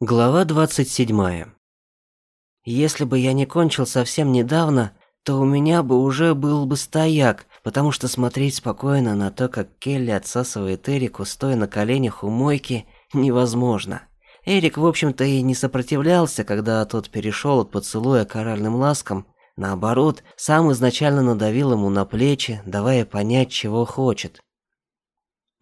Глава 27. Если бы я не кончил совсем недавно, то у меня бы уже был бы стояк, потому что смотреть спокойно на то, как Келли отсасывает Эрику, стоя на коленях у мойки, невозможно. Эрик, в общем-то, и не сопротивлялся, когда тот перешел от поцелуя к оральным ласкам. Наоборот, сам изначально надавил ему на плечи, давая понять, чего хочет.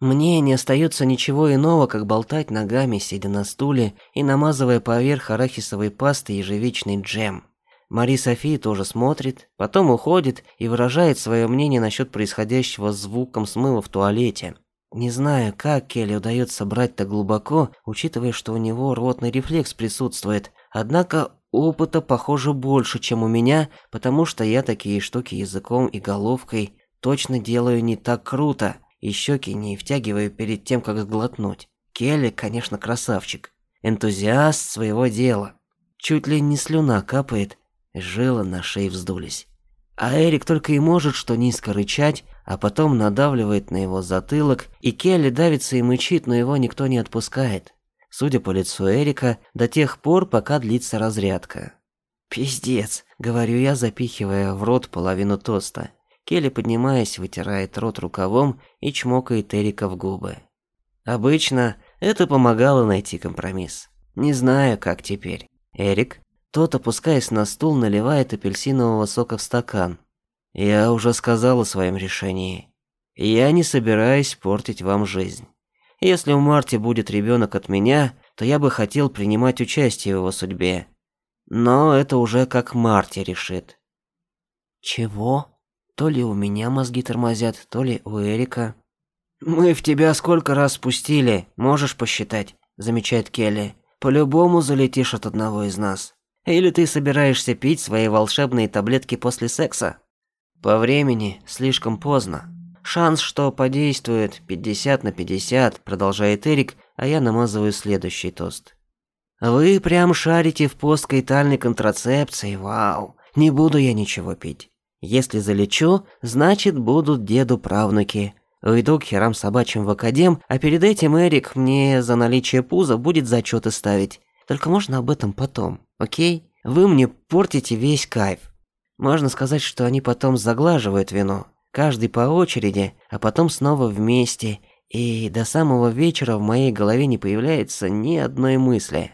Мне не остается ничего иного, как болтать ногами, сидя на стуле и намазывая поверх арахисовой пасты ежевичный джем. Мари Софи тоже смотрит, потом уходит и выражает свое мнение насчет происходящего звуком смыва в туалете. Не знаю, как Келли удается брать так глубоко, учитывая, что у него ротный рефлекс присутствует. Однако опыта, похоже, больше, чем у меня, потому что я такие штуки языком и головкой точно делаю не так круто и щеки не втягиваю перед тем, как сглотнуть. Келли, конечно, красавчик. Энтузиаст своего дела. Чуть ли не слюна капает, жилы на шее вздулись. А Эрик только и может что низко рычать, а потом надавливает на его затылок, и Келли давится и мычит, но его никто не отпускает. Судя по лицу Эрика, до тех пор, пока длится разрядка. «Пиздец», — говорю я, запихивая в рот половину тоста. Келли, поднимаясь, вытирает рот рукавом и чмокает Эрика в губы. Обычно это помогало найти компромисс. Не знаю, как теперь. Эрик, тот, опускаясь на стул, наливает апельсинового сока в стакан. Я уже сказал о своем решении. Я не собираюсь портить вам жизнь. Если у Марти будет ребенок от меня, то я бы хотел принимать участие в его судьбе. Но это уже как Марти решит. Чего? То ли у меня мозги тормозят, то ли у Эрика. «Мы в тебя сколько раз спустили, можешь посчитать», – замечает Келли. «По-любому залетишь от одного из нас. Или ты собираешься пить свои волшебные таблетки после секса?» «По времени слишком поздно. Шанс, что подействует 50 на 50, продолжает Эрик, а я намазываю следующий тост. Вы прям шарите в посткоитальной контрацепции, вау. Не буду я ничего пить. Если залечу, значит будут деду правнуки. Уйду к херам собачьим в академ, а перед этим Эрик мне за наличие пуза будет зачеты ставить. Только можно об этом потом, окей? Вы мне портите весь кайф. Можно сказать, что они потом заглаживают вино. Каждый по очереди, а потом снова вместе. И до самого вечера в моей голове не появляется ни одной мысли.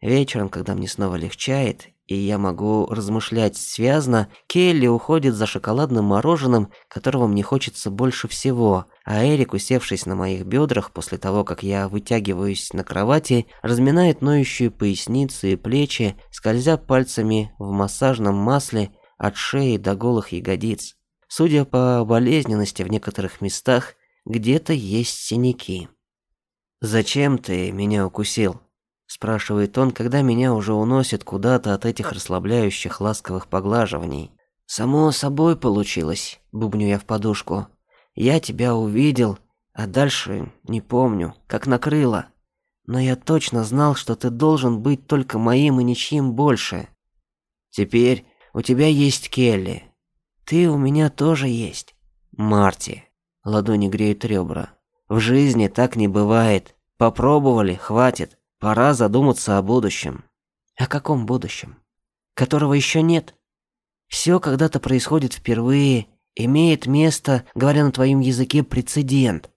Вечером, когда мне снова легчает, и я могу размышлять связно, Келли уходит за шоколадным мороженым, которого мне хочется больше всего, а Эрик, усевшись на моих бедрах после того, как я вытягиваюсь на кровати, разминает ноющую поясницу и плечи, скользя пальцами в массажном масле от шеи до голых ягодиц. Судя по болезненности в некоторых местах, где-то есть синяки. «Зачем ты меня укусил?» Спрашивает он, когда меня уже уносит куда-то от этих расслабляющих ласковых поглаживаний. Само собой получилось, бубню я в подушку. Я тебя увидел, а дальше не помню, как накрыло. Но я точно знал, что ты должен быть только моим и ничьим больше. Теперь у тебя есть Келли. Ты у меня тоже есть. Марти. Ладони греют ребра. В жизни так не бывает. Попробовали, хватит. Пора задуматься о будущем. О каком будущем? Которого еще нет? Все когда-то происходит впервые, имеет место, говоря на твоем языке, прецедент.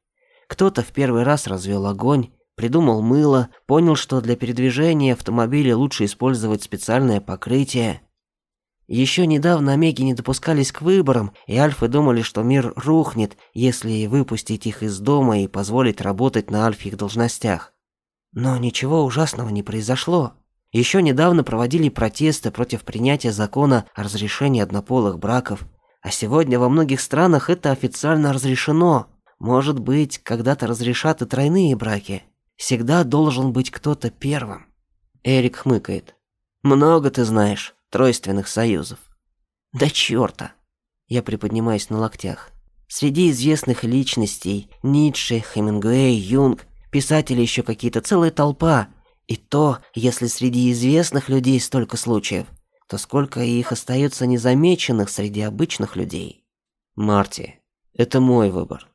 Кто-то в первый раз развел огонь, придумал мыло, понял, что для передвижения автомобиля лучше использовать специальное покрытие. Еще недавно омеги не допускались к выборам, и альфы думали, что мир рухнет, если выпустить их из дома и позволить работать на альфих должностях. Но ничего ужасного не произошло. Еще недавно проводили протесты против принятия закона о разрешении однополых браков, а сегодня во многих странах это официально разрешено. Может быть, когда-то разрешат и тройные браки. Всегда должен быть кто-то первым. Эрик хмыкает. Много ты знаешь тройственных союзов. Да чёрта. Я приподнимаюсь на локтях. Среди известных личностей Ницше, Хемингуэй, Юнг Писатели еще какие-то, целая толпа. И то, если среди известных людей столько случаев, то сколько их остается незамеченных среди обычных людей. Марти, это мой выбор.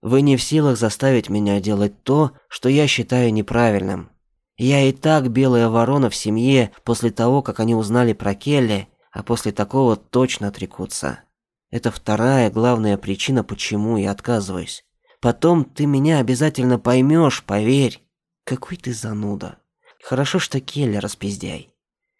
Вы не в силах заставить меня делать то, что я считаю неправильным. Я и так белая ворона в семье после того, как они узнали про Келли, а после такого точно отрекутся. Это вторая главная причина, почему я отказываюсь. Потом ты меня обязательно поймешь, поверь. Какой ты зануда. Хорошо, что Келли распиздяй.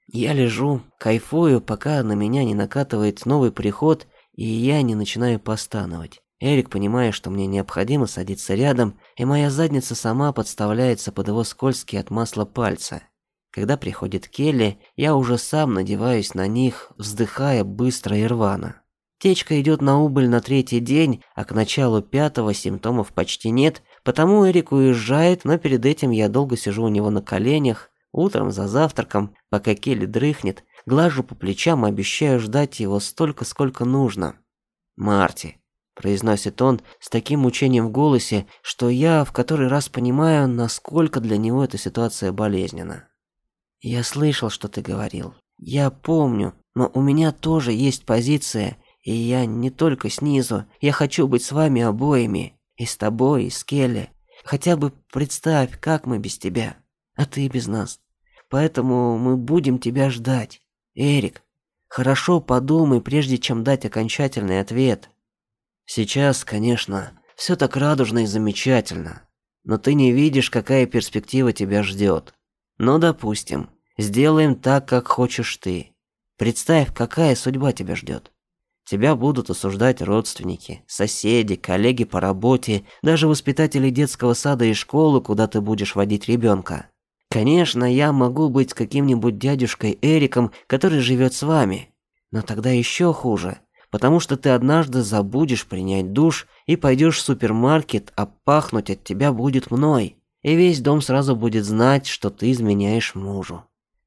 Я лежу, кайфую, пока на меня не накатывает новый приход, и я не начинаю постановать. Эрик, понимая, что мне необходимо садиться рядом, и моя задница сама подставляется под его скользкие от масла пальцы. Когда приходит Келли, я уже сам надеваюсь на них, вздыхая быстро и рвано. Течка идет на убыль на третий день, а к началу пятого симптомов почти нет, потому Эрик уезжает, но перед этим я долго сижу у него на коленях, утром за завтраком, пока Келли дрыхнет, глажу по плечам и обещаю ждать его столько, сколько нужно. Марти, произносит он с таким мучением в голосе, что я в который раз понимаю, насколько для него эта ситуация болезненна. Я слышал, что ты говорил. Я помню, но у меня тоже есть позиция, и я не только снизу, я хочу быть с вами обоими, и с тобой, и с Келли. Хотя бы представь, как мы без тебя, а ты без нас. Поэтому мы будем тебя ждать. Эрик, хорошо подумай, прежде чем дать окончательный ответ. Сейчас, конечно, все так радужно и замечательно, но ты не видишь, какая перспектива тебя ждет. Но, допустим, сделаем так, как хочешь ты. Представь, какая судьба тебя ждет. Тебя будут осуждать родственники, соседи, коллеги по работе, даже воспитатели детского сада и школы, куда ты будешь водить ребенка. Конечно, я могу быть каким-нибудь дядюшкой Эриком, который живет с вами. Но тогда еще хуже, потому что ты однажды забудешь принять душ и пойдешь в супермаркет, а пахнуть от тебя будет мной. И весь дом сразу будет знать, что ты изменяешь мужу.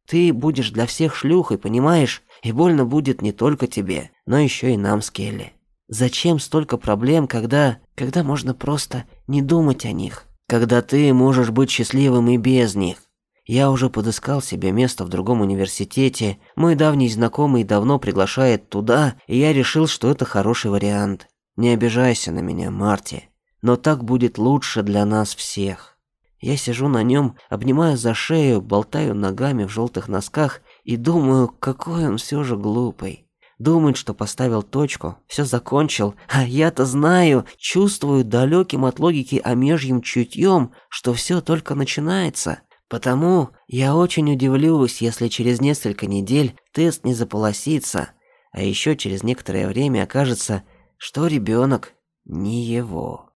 Ты будешь для всех шлюхой, понимаешь? И больно будет не только тебе, но еще и нам с Келли. Зачем столько проблем, когда... когда можно просто не думать о них? Когда ты можешь быть счастливым и без них? Я уже подыскал себе место в другом университете. Мой давний знакомый давно приглашает туда, и я решил, что это хороший вариант. Не обижайся на меня, Марти. Но так будет лучше для нас всех. Я сижу на нем, обнимаю за шею, болтаю ногами в желтых носках и думаю, какой он все же глупый. Думает, что поставил точку, все закончил, а я-то знаю, чувствую далеким от логики омежьим чутьем, что все только начинается. Потому я очень удивлюсь, если через несколько недель тест не заполосится, а еще через некоторое время окажется, что ребенок не его.